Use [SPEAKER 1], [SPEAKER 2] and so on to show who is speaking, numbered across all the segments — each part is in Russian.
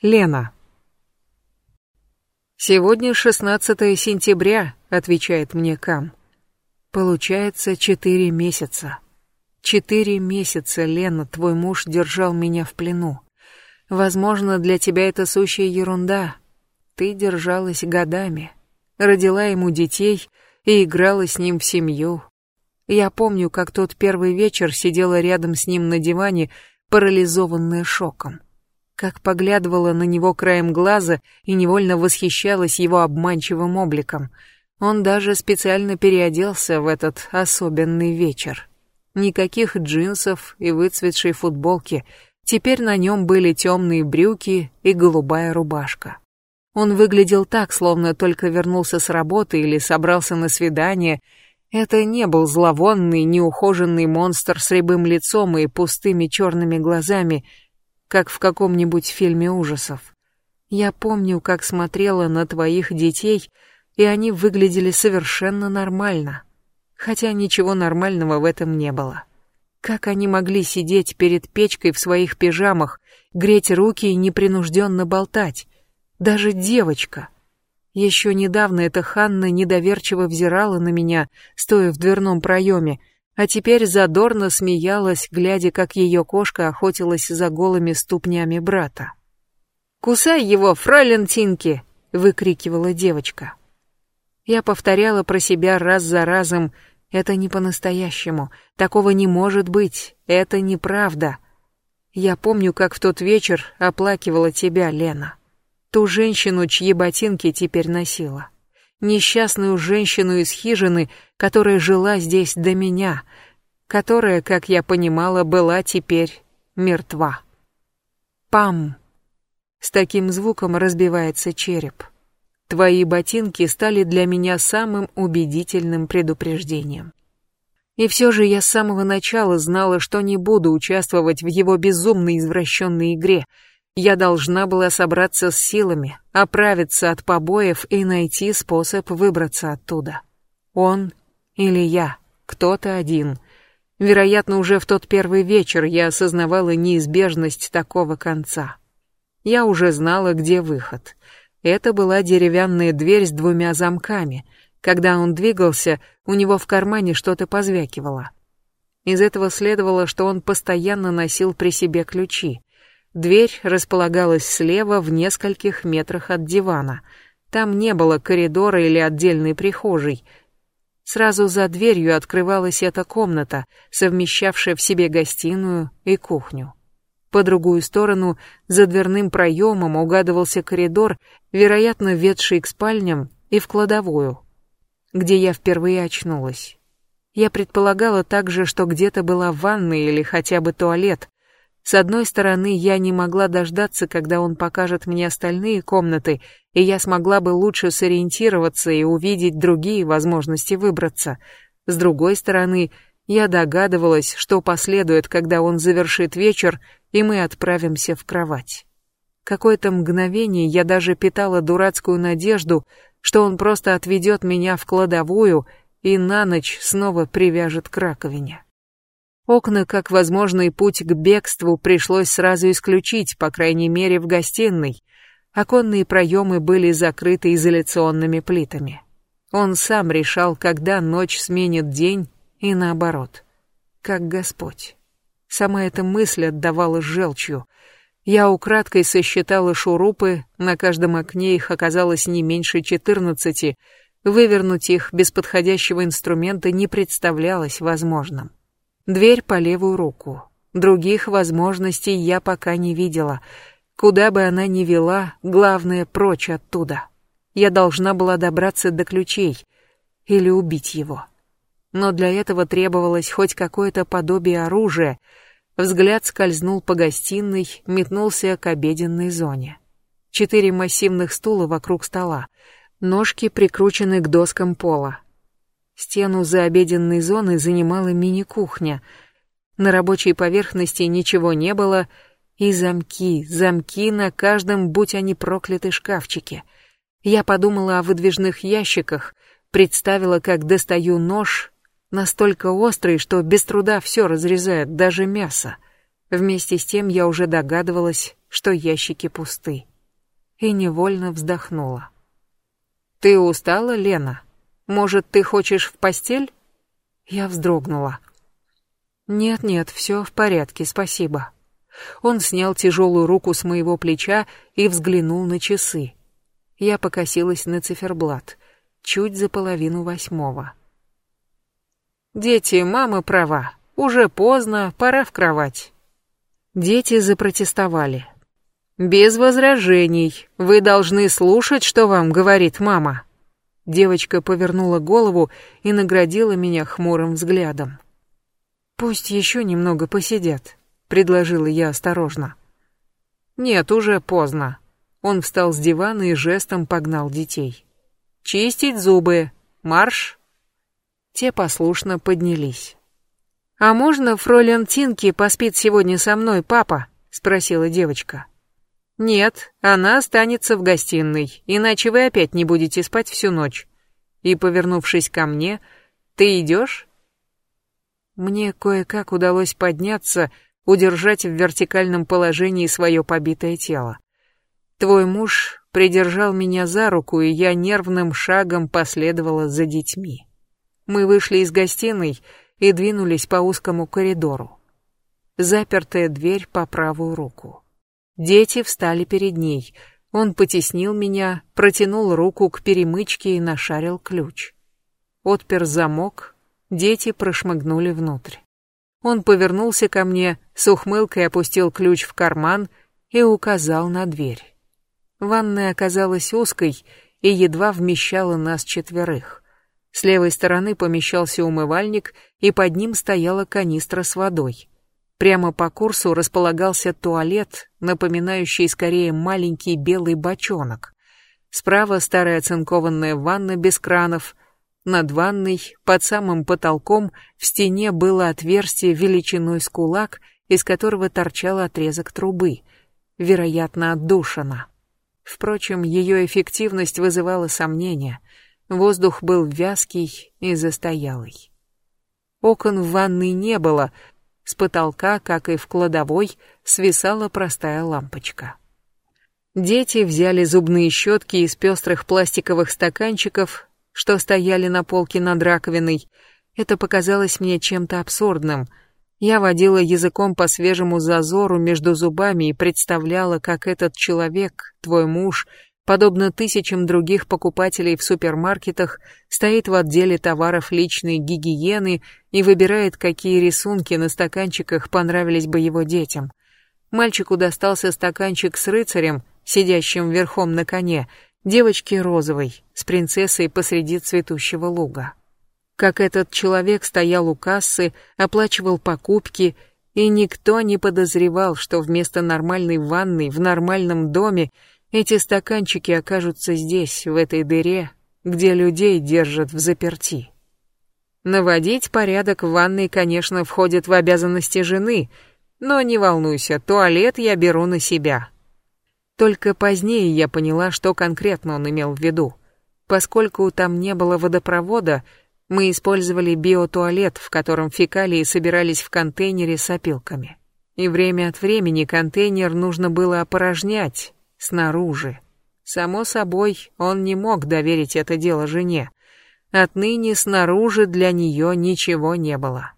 [SPEAKER 1] Лена. «Сегодня 16 сентября», — отвечает мне Кам. «Получается четыре месяца. Четыре месяца, Лена, твой муж держал меня в плену. Возможно, для тебя это сущая ерунда. Ты держалась годами, родила ему детей и играла с ним в семью. Я помню, как тот первый вечер сидела рядом с ним на диване, парализованная шоком как поглядывала на него краем глаза и невольно восхищалась его обманчивым обликом. Он даже специально переоделся в этот особенный вечер. Никаких джинсов и выцветшей футболки, теперь на нем были темные брюки и голубая рубашка. Он выглядел так, словно только вернулся с работы или собрался на свидание. Это не был зловонный, неухоженный монстр с рябым лицом и пустыми черными глазами — как в каком-нибудь фильме ужасов. Я помню, как смотрела на твоих детей, и они выглядели совершенно нормально. Хотя ничего нормального в этом не было. Как они могли сидеть перед печкой в своих пижамах, греть руки и непринужденно болтать? Даже девочка. Еще недавно эта Ханна недоверчиво взирала на меня, стоя в дверном проеме, а теперь задорно смеялась, глядя, как ее кошка охотилась за голыми ступнями брата. «Кусай его, фройлен Тинки!» — выкрикивала девочка. Я повторяла про себя раз за разом, это не по-настоящему, такого не может быть, это неправда. Я помню, как в тот вечер оплакивала тебя, Лена. Ту женщину, чьи ботинки теперь носила несчастную женщину из хижины, которая жила здесь до меня, которая, как я понимала, была теперь мертва. Пам! С таким звуком разбивается череп. Твои ботинки стали для меня самым убедительным предупреждением. И все же я с самого начала знала, что не буду участвовать в его безумной извращенной игре — я должна была собраться с силами, оправиться от побоев и найти способ выбраться оттуда. Он или я, кто-то один. Вероятно, уже в тот первый вечер я осознавала неизбежность такого конца. Я уже знала, где выход. Это была деревянная дверь с двумя замками. Когда он двигался, у него в кармане что-то позвякивало. Из этого следовало, что он постоянно носил при себе ключи. Дверь располагалась слева в нескольких метрах от дивана. Там не было коридора или отдельной прихожей. Сразу за дверью открывалась эта комната, совмещавшая в себе гостиную и кухню. По другую сторону, за дверным проемом угадывался коридор, вероятно, ведший к спальням и в кладовую, где я впервые очнулась. Я предполагала также, что где-то была ванная или хотя бы туалет, с одной стороны, я не могла дождаться, когда он покажет мне остальные комнаты, и я смогла бы лучше сориентироваться и увидеть другие возможности выбраться. С другой стороны, я догадывалась, что последует, когда он завершит вечер, и мы отправимся в кровать. Какое-то мгновение я даже питала дурацкую надежду, что он просто отведет меня в кладовую и на ночь снова привяжет к раковине. Окна, как возможный путь к бегству, пришлось сразу исключить, по крайней мере, в гостиной. Оконные проемы были закрыты изоляционными плитами. Он сам решал, когда ночь сменит день, и наоборот. Как Господь. Сама эта мысль отдавала желчью. Я украдкой сосчитала шурупы, на каждом окне их оказалось не меньше четырнадцати. Вывернуть их без подходящего инструмента не представлялось возможным. Дверь по левую руку. Других возможностей я пока не видела. Куда бы она ни вела, главное прочь оттуда. Я должна была добраться до ключей или убить его. Но для этого требовалось хоть какое-то подобие оружия. Взгляд скользнул по гостиной, метнулся к обеденной зоне. Четыре массивных стула вокруг стола, ножки прикручены к доскам пола. Стену за обеденной зоной занимала мини-кухня. На рабочей поверхности ничего не было, и замки, замки на каждом, будь они прокляты, шкафчике. Я подумала о выдвижных ящиках, представила, как достаю нож, настолько острый, что без труда все разрезает, даже мясо. Вместе с тем я уже догадывалась, что ящики пусты. И невольно вздохнула. «Ты устала, Лена? Может, ты хочешь в постель?» Я вздрогнула. «Нет-нет, все в порядке, спасибо». Он снял тяжелую руку с моего плеча и взглянул на часы. Я покосилась на циферблат. Чуть за половину восьмого. «Дети, мама права. Уже поздно, пора в кровать». Дети запротестовали. «Без возражений. Вы должны слушать, что вам говорит мама». Девочка повернула голову и наградила меня хмурым взглядом. «Пусть еще немного посидят», — предложила я осторожно. «Нет, уже поздно». Он встал с дивана и жестом погнал детей. «Чистить зубы! Марш!» Те послушно поднялись. «А можно фройлен Тинки поспит сегодня со мной, папа?» — спросила девочка. «Нет, она останется в гостиной, иначе вы опять не будете спать всю ночь». И, повернувшись ко мне, «Ты идешь?» Мне кое-как удалось подняться, удержать в вертикальном положении свое побитое тело. Твой муж придержал меня за руку, и я нервным шагом последовала за детьми. Мы вышли из гостиной и двинулись по узкому коридору. Запертая дверь по правую руку. Дети встали перед ней. Он потеснил меня, протянул руку к перемычке и нашарил ключ. Отпер замок, дети прошмыгнули внутрь. Он повернулся ко мне, с ухмылкой опустил ключ в карман и указал на дверь. Ванная оказалась узкой и едва вмещала нас четверых. С левой стороны помещался умывальник, и под ним стояла канистра с водой. Прямо по курсу располагался туалет, напоминающий скорее маленький белый бочонок. Справа старая оцинкованная ванна без кранов. Над ванной, под самым потолком, в стене было отверстие величиной с кулак, из которого торчал отрезок трубы, вероятно, отдушина. Впрочем, ее эффективность вызывала сомнения. Воздух был вязкий и застоялый. Окон в ванной не было, с потолка, как и в кладовой, свисала простая лампочка. Дети взяли зубные щетки из пестрых пластиковых стаканчиков, что стояли на полке над раковиной. Это показалось мне чем-то абсурдным — я водила языком по свежему зазору между зубами и представляла, как этот человек, твой муж, подобно тысячам других покупателей в супермаркетах, стоит в отделе товаров личной гигиены и выбирает, какие рисунки на стаканчиках понравились бы его детям. Мальчику достался стаканчик с рыцарем, сидящим верхом на коне, девочке розовой, с принцессой посреди цветущего луга как этот человек стоял у кассы, оплачивал покупки, и никто не подозревал, что вместо нормальной ванной в нормальном доме эти стаканчики окажутся здесь, в этой дыре, где людей держат в заперти. Наводить порядок в ванной, конечно, входит в обязанности жены, но не волнуйся, туалет я беру на себя. Только позднее я поняла, что конкретно он имел в виду. Поскольку там не было водопровода, мы использовали биотуалет, в котором фекалии собирались в контейнере с опилками. И время от времени контейнер нужно было опорожнять снаружи. Само собой, он не мог доверить это дело жене. Отныне снаружи для нее ничего не было.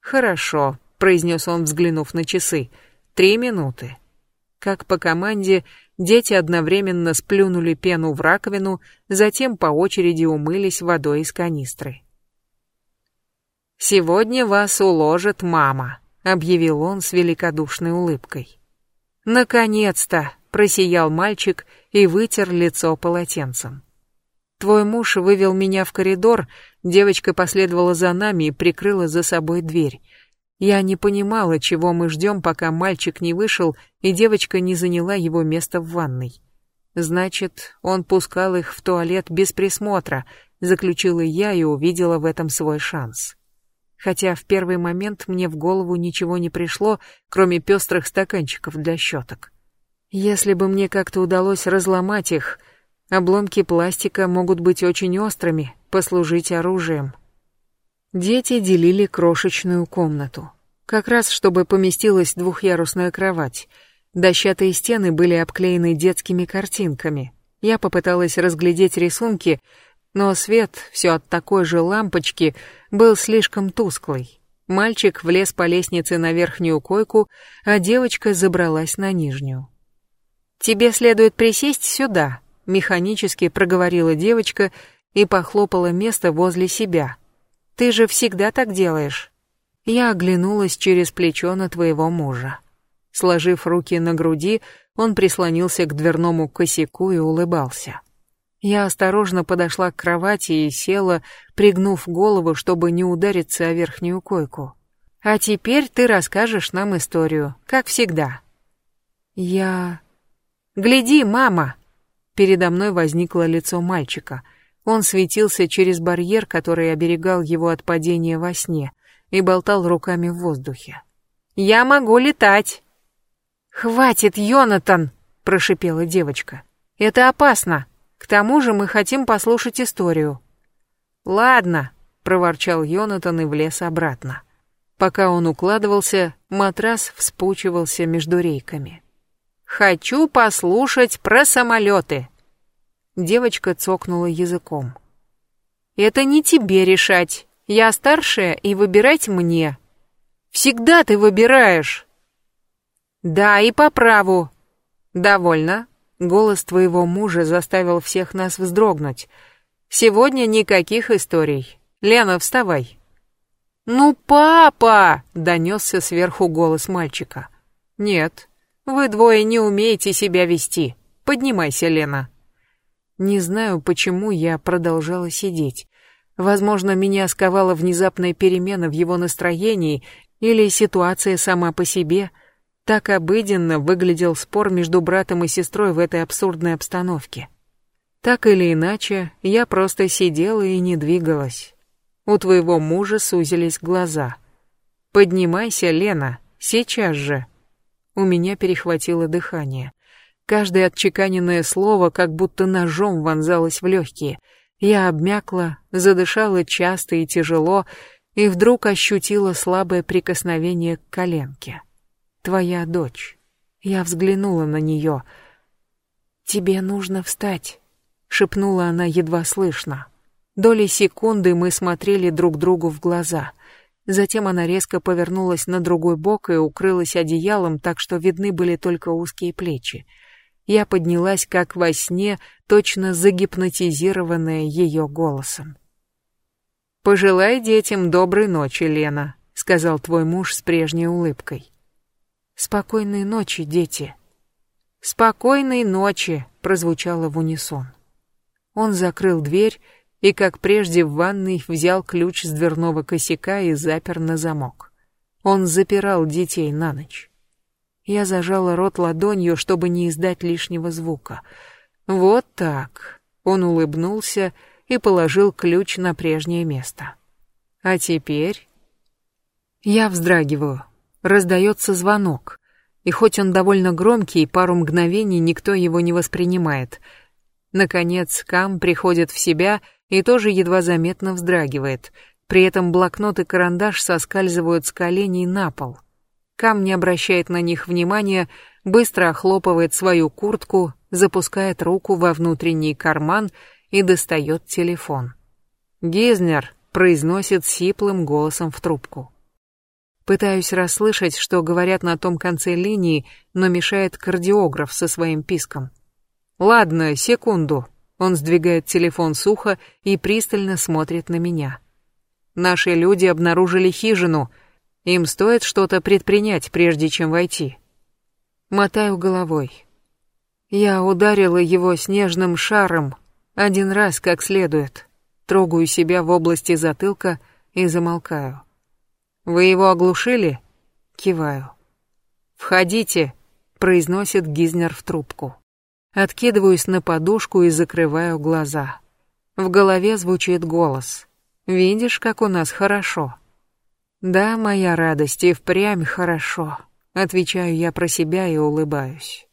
[SPEAKER 1] «Хорошо», — произнес он, взглянув на часы. «Три минуты». Как по команде, дети одновременно сплюнули пену в раковину, затем по очереди умылись водой из канистры. «Сегодня вас уложит мама», — объявил он с великодушной улыбкой. «Наконец-то!» — просиял мальчик и вытер лицо полотенцем. «Твой муж вывел меня в коридор, девочка последовала за нами и прикрыла за собой дверь. Я не понимала, чего мы ждем, пока мальчик не вышел и девочка не заняла его место в ванной. Значит, он пускал их в туалет без присмотра, заключила я и увидела в этом свой шанс. Хотя в первый момент мне в голову ничего не пришло, кроме пестрых стаканчиков для щеток. Если бы мне как-то удалось разломать их, обломки пластика могут быть очень острыми, послужить оружием. Дети делили крошечную комнату. Как раз, чтобы поместилась двухъярусная кровать. Дощатые стены были обклеены детскими картинками. Я попыталась разглядеть рисунки, но свет, все от такой же лампочки, был слишком тусклый. Мальчик влез по лестнице на верхнюю койку, а девочка забралась на нижнюю. «Тебе следует присесть сюда», — механически проговорила девочка и похлопала место возле себя. «Ты же всегда так делаешь». Я оглянулась через плечо на твоего мужа. Сложив руки на груди, он прислонился к дверному косяку и улыбался. Я осторожно подошла к кровати и села, пригнув голову, чтобы не удариться о верхнюю койку. «А теперь ты расскажешь нам историю, как всегда». «Я...» «Гляди, мама!» Передо мной возникло лицо мальчика. Он светился через барьер, который оберегал его от падения во сне и болтал руками в воздухе. «Я могу летать!» «Хватит, Йонатан!» — прошипела девочка. «Это опасно. К тому же мы хотим послушать историю». «Ладно», — проворчал Йонатан и влез обратно. Пока он укладывался, матрас вспучивался между рейками. «Хочу послушать про самолеты!» Девочка цокнула языком. «Это не тебе решать. Я старшая, и выбирать мне. Всегда ты выбираешь. Да, и по праву. Довольно. Голос твоего мужа заставил всех нас вздрогнуть. Сегодня никаких историй. Лена, вставай. Ну, папа, донесся сверху голос мальчика. Нет, вы двое не умеете себя вести. Поднимайся, Лена. Не знаю, почему я продолжала сидеть. Возможно, меня сковала внезапная перемена в его настроении или ситуация сама по себе. Так обыденно выглядел спор между братом и сестрой в этой абсурдной обстановке. Так или иначе, я просто сидела и не двигалась. У твоего мужа сузились глаза. «Поднимайся, Лена, сейчас же!» У меня перехватило дыхание. Каждое отчеканенное слово как будто ножом вонзалось в легкие — я обмякла, задышала часто и тяжело, и вдруг ощутила слабое прикосновение к коленке. Твоя дочь. Я взглянула на нее. «Тебе нужно встать», — шепнула она едва слышно. Доли секунды мы смотрели друг другу в глаза. Затем она резко повернулась на другой бок и укрылась одеялом, так что видны были только узкие плечи. Я поднялась как во сне, точно загипнотизированная ее голосом. «Пожелай детям доброй ночи, Лена», — сказал твой муж с прежней улыбкой. «Спокойной ночи, дети». «Спокойной ночи», — прозвучало в унисон. Он закрыл дверь и, как прежде в ванной, взял ключ с дверного косяка и запер на замок. Он запирал детей на ночь. Я зажала рот ладонью, чтобы не издать лишнего звука. Вот так. Он улыбнулся и положил ключ на прежнее место. А теперь... Я вздрагиваю. Раздается звонок. И хоть он довольно громкий, пару мгновений никто его не воспринимает. Наконец Кам приходит в себя и тоже едва заметно вздрагивает. При этом блокнот и карандаш соскальзывают с коленей на пол. Кам не обращает на них внимания, быстро охлопывает свою куртку, запускает руку во внутренний карман и достает телефон. «Гизнер», — произносит сиплым голосом в трубку. Пытаюсь расслышать, что говорят на том конце линии, но мешает кардиограф со своим писком. «Ладно, секунду». Он сдвигает телефон сухо и пристально смотрит на меня. «Наши люди обнаружили хижину», им стоит что-то предпринять, прежде чем войти. Мотаю головой. Я ударила его снежным шаром один раз как следует. Трогаю себя в области затылка и замолкаю. Вы его оглушили? Киваю. Входите, произносит Гизнер в трубку. Откидываюсь на подушку и закрываю глаза. В голове звучит голос. Видишь, как у нас хорошо. Да, моя радость и впрямь хорошо. Отвечаю я про себя и улыбаюсь.